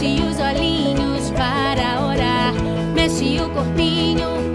Mexe os olhinhos para orar, mexe o corpinho